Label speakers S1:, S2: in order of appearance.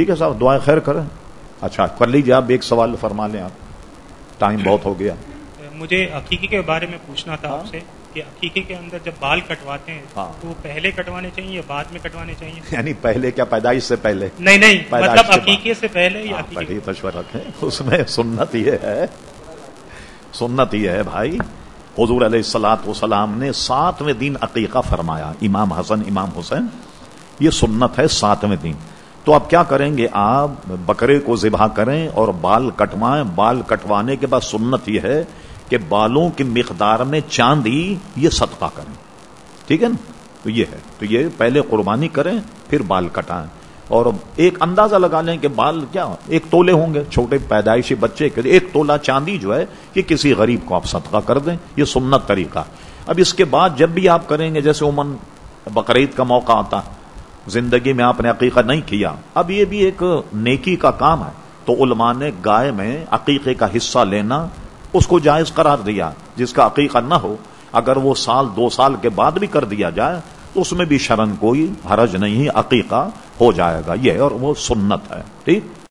S1: ٹھیک ہے صاحب دعائیں خیر کریں۔ اچھا کر لیجیے آپ ایک سوال فرما لیں آپ۔ ٹائم بہت ہو گیا۔
S2: مجھے عقیقے کے بارے میں پوچھنا تھا آپ سے کہ عقیقے کے اندر جب بال کٹواتے ہیں
S1: ہاں۔
S2: تو وہ پہلے کٹوانے چاہیے یا بعد میں کٹوانے چاہیے؟
S1: یعنی پہلے کیا پیدائش سے پہلے؟
S2: نہیں نہیں مطلب۔ عقیقے سے پہلے
S1: ہاں، پہلے تشور رکھیں۔ اس میں سنت یہ ہے سنت یہ ہے بھائی حضور علیہ السلاط وسلام نے ساتویں دن عقیقہ فرمایا۔ امام حسن امام حسین یہ سنت ہے ساتویں دن۔ تو آپ کیا کریں گے آپ؟ بکرے کو ذبح کریں اور بال کٹوائیں۔ بال کٹوانے کے بعد سنت یہ ہے کہ بالوں کی مقدار میں چاندی یہ صدقہ کریں۔ ٹھیک ہے نا؟ تو یہ ہے۔ تو یہ پہلے قربانی کریں، پھر بال کٹائیں۔ اور ایک اندازہ لگا لیں کہ بال کیا، ایک تولے ہوں گے۔ چھوٹے پیدائشی بچے کے لیے ایک تولا چاندی جو ہے یہ کسی غریب کو آپ صدقہ کر دیں۔ یہ سنت طریقہ۔ اب اس کے بعد جب بھی آپ کریں گے، جیسے عموماً بقرعید کا موقع آتا ہے زندگی میں آپ نے عقیقہ نہیں کیا۔ اب یہ بھی ایک نیکی کا کام ہے۔ تو علماء نے گائے میں عقیقے کا حصہ لینا، اس کو جائز قرار دیا، جس کا عقیقہ نہ ہو، اگر وہ سال، دو سال کے بعد بھی کر دیا جائے تو اس میں بھی شرن کوئی حرج نہیں، عقیقہ ہو جائے گا۔ یہ اور وہ سنت ہے۔ ٹھیک؟